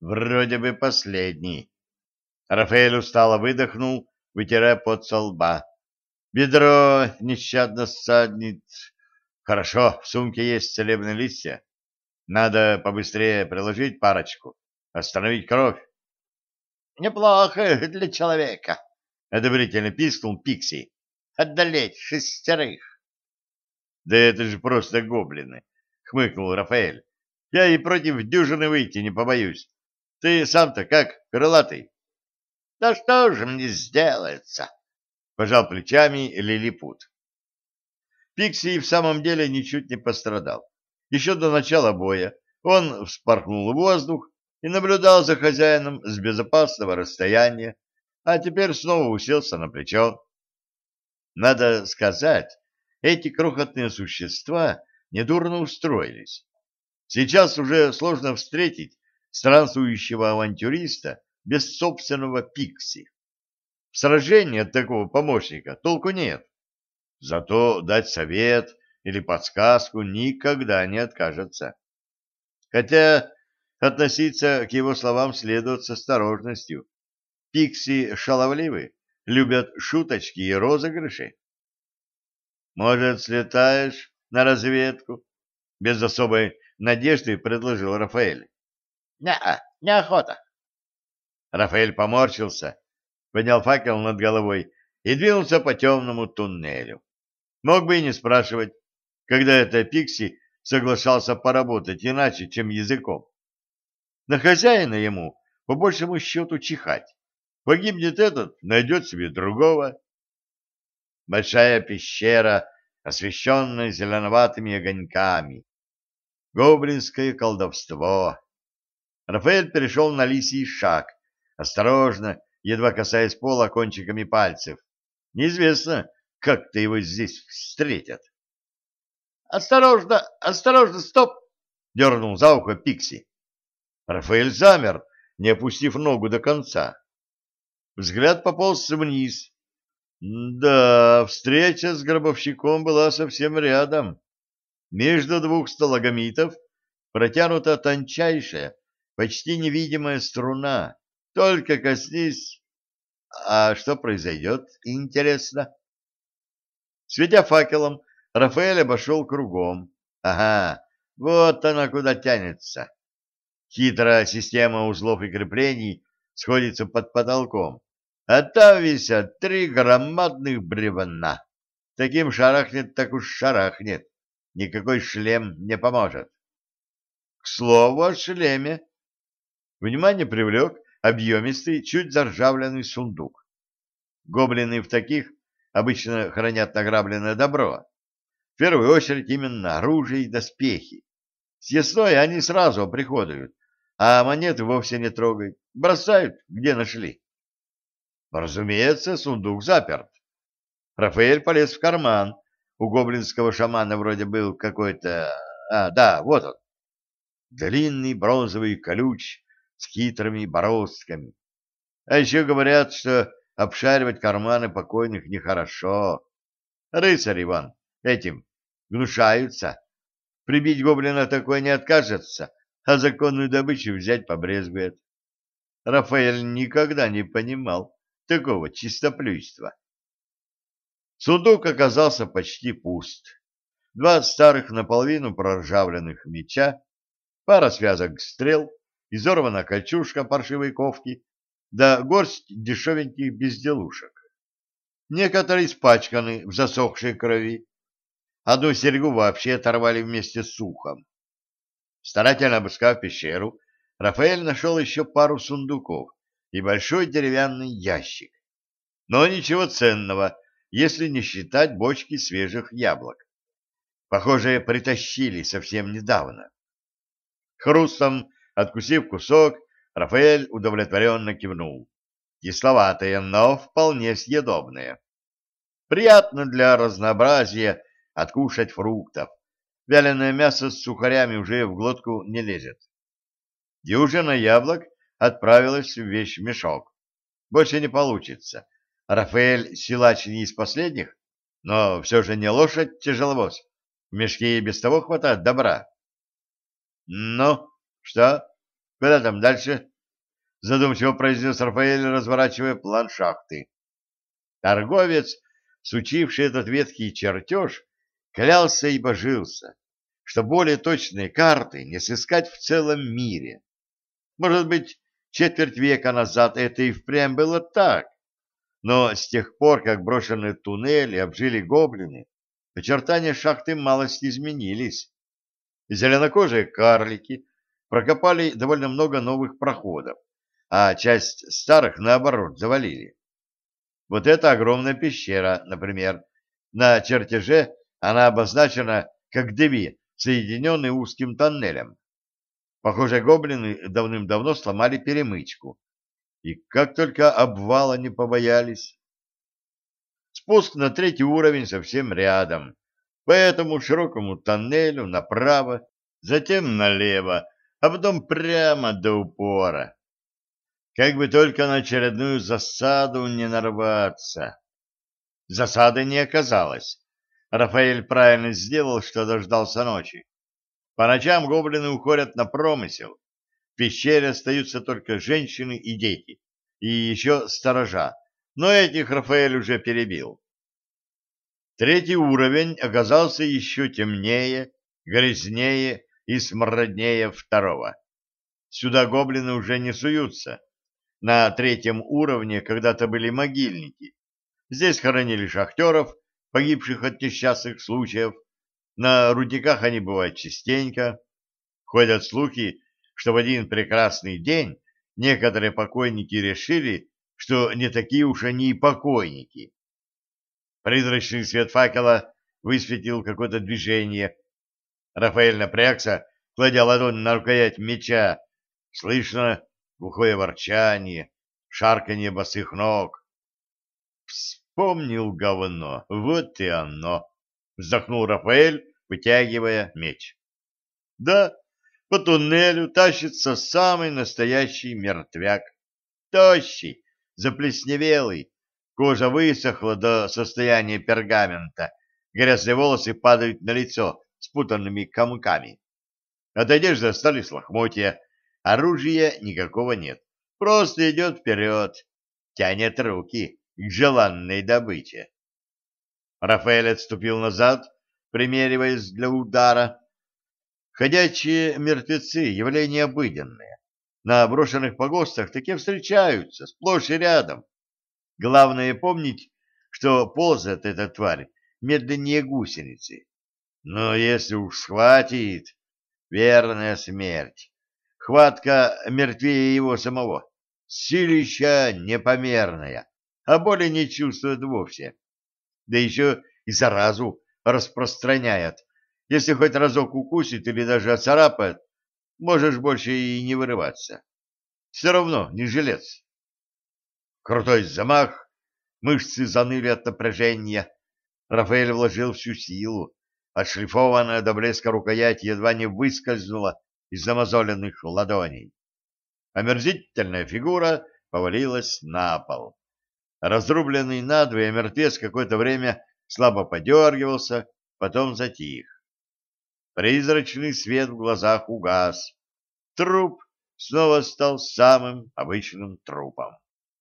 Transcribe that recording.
Вроде бы последний. Рафаэль устало выдохнул, вытирая пот со лба. Бедро нещадно ссаднет. Хорошо, в сумке есть целебные листья. Надо побыстрее приложить парочку, остановить кровь. Неплохо для человека, — одобрительно пискнул Пикси. Отдалеть шестерых. Да это же просто гоблины, — хмыкнул Рафаэль. Я и против дюжины выйти не побоюсь. Ты сам-то как, крылатый? — Да что же мне сделается? — пожал плечами Лилипут. Пикси в самом деле ничуть не пострадал. Еще до начала боя он вспорхнул в воздух и наблюдал за хозяином с безопасного расстояния, а теперь снова уселся на плечо. Надо сказать, эти крохотные существа недурно устроились. Сейчас уже сложно встретить странствующего авантюриста без собственного пикси. В сражении от такого помощника толку нет. Зато дать совет или подсказку никогда не откажется. Хотя относиться к его словам следует с осторожностью. Пикси шаловливы, любят шуточки и розыгрыши. «Может, слетаешь на разведку?» Без особой надежды предложил Рафаэль. «Не-а, неохота». Рафаэль поморщился, поднял факел над головой и двинулся по темному туннелю. Мог бы и не спрашивать, когда это Пикси соглашался поработать иначе, чем языком. На хозяина ему, по большему счету, чихать. Погибнет этот, найдет себе другого. Большая пещера, освещенная зеленоватыми огоньками. Гоблинское колдовство. Рафаэль перешел на лисий шаг, осторожно, едва касаясь пола кончиками пальцев. Неизвестно, как-то его здесь встретят. «Осторожно, осторожно, стоп!» — дернул за ухо Пикси. Рафаэль замер, не опустив ногу до конца. Взгляд пополз вниз. Да, встреча с гробовщиком была совсем рядом. Между двух сталагмитов протянута тончайшая, почти невидимая струна. Только коснись. А что произойдет, интересно? Светя факелом, Рафаэль обошел кругом. Ага, вот она куда тянется. Хитрая система узлов и креплений сходится под потолком, а там висят три громадных бревна. Таким шарахнет, так уж шарахнет. Никакой шлем не поможет. К слову о шлеме. Внимание привлек объемистый, чуть заржавленный сундук. Гоблины в таких обычно хранят награбленное добро. В первую очередь именно оружие и доспехи. Съестное они сразу приходят, а монеты вовсе не трогают, бросают, где нашли. Разумеется, сундук заперт. Рафаэль полез в карман. У гоблинского шамана вроде был какой-то... А, да, вот он. Длинный бронзовый колюч с хитрыми бороздками. А еще говорят, что обшаривать карманы покойных нехорошо. Рыцарь Иван этим гнушаются. Прибить гоблина такой не откажется, а законную добычу взять побрезгует. Рафаэль никогда не понимал такого чистоплюйства. Сундук оказался почти пуст. Два старых наполовину проржавленных меча, пара связок стрел, изорвана кольчушка паршивой ковки, да горсть дешевеньких безделушек. Некоторые испачканы в засохшей крови, Одну серьгу вообще оторвали вместе с ухом. Старательно обыскав пещеру, Рафаэль нашел еще пару сундуков и большой деревянный ящик. Но ничего ценного, если не считать бочки свежих яблок. Похоже, притащили совсем недавно. Хрустом, откусив кусок, Рафаэль удовлетворенно кивнул. Кисловатые, но вполне съедобные. Приятно для разнообразия откушать фруктов. Вяленое мясо с сухарями уже в глотку не лезет. Дюжина яблок отправилась в вещмешок. Больше не получится. Рафаэль силач не из последних, но все же не лошадь тяжеловоз. В мешке и без того хватает добра. — Ну, что? Куда там дальше? Задумчиво произнес Рафаэль, разворачивая план шахты. Торговец, сучивший этот ветхий чертеж, клялся и божился, что более точные карты не сыскать в целом мире. Может быть, четверть века назад это и впрямь было так, но с тех пор, как брошенные туннели обжили гоблины, очертания шахты малость изменились. Зеленокожие карлики прокопали довольно много новых проходов, а часть старых, наоборот, завалили. Вот эта огромная пещера, например, на чертеже она обозначена как две, соединенные узким тоннелем. Похоже, гоблины давным-давно сломали перемычку. И как только обвала не побоялись. Спуск на третий уровень совсем рядом, по этому широкому тоннелю направо, затем налево, а потом прямо до упора. Как бы только на очередную засаду не нарваться. Засады не оказалось. Рафаэль правильно сделал, что дождался ночи. По ночам гоблины уходят на промысел. В пещере остаются только женщины и дети, и еще сторожа, но этих Рафаэль уже перебил. Третий уровень оказался еще темнее, грязнее и смраднее второго. Сюда гоблины уже не суются. На третьем уровне когда-то были могильники. Здесь хоронили шахтеров, погибших от несчастных случаев. На рудниках они бывают частенько. Ходят слухи, что в один прекрасный день некоторые покойники решили, что не такие уж они и покойники. Призрачный свет факела высветил какое-то движение. Рафаэль напрягся, кладя ладонь на рукоять меча. Слышно глухое ворчание, шарканье босых ног. Вспомнил говно, вот и оно, вздохнул Рафаэль, вытягивая меч. Да, по туннелю тащится самый настоящий мертвяк. Тощий, заплесневелый, кожа высохла до состояния пергамента, грязные волосы падают на лицо спутанными комками. От одежды остались лохмотья, оружия никакого нет. Просто идет вперед, тянет руки к желанной добыче. Рафаэль отступил назад, примериваясь для удара. Ходячие мертвецы — явление обыденное. На брошенных погостах такие встречаются, сплошь и рядом. Главное помнить, что ползает эта тварь медленнее гусеницы. Но если уж схватит, верная смерть. Хватка мертвее его самого. Силища непомерная а боли не чувствует вовсе. Да еще и заразу распространяет. Если хоть разок укусит или даже оцарапает, можешь больше и не вырываться. Все равно не жилец. Крутой замах, мышцы заныли от напряжения. Рафаэль вложил всю силу. Отшлифованная до блеска рукоять едва не выскользнула из замазоленных ладоней. Омерзительная фигура повалилась на пол. Разрубленный надвое мертвец какое-то время слабо подергивался, потом затих. Призрачный свет в глазах угас. Труп снова стал самым обычным трупом.